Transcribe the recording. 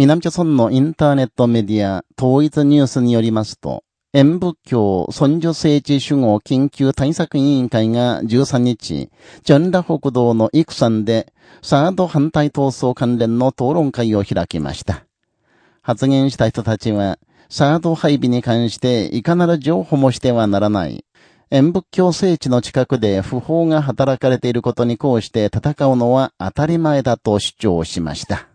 南朝村のインターネットメディア、統一ニュースによりますと、演仏教尊女聖地守護緊急対策委員会が13日、ジョンラ北道のイクサンで、サード反対闘争関連の討論会を開きました。発言した人たちは、サード配備に関していかなる情報もしてはならない。演仏教聖地の近くで不法が働かれていることにこうして戦うのは当たり前だと主張しました。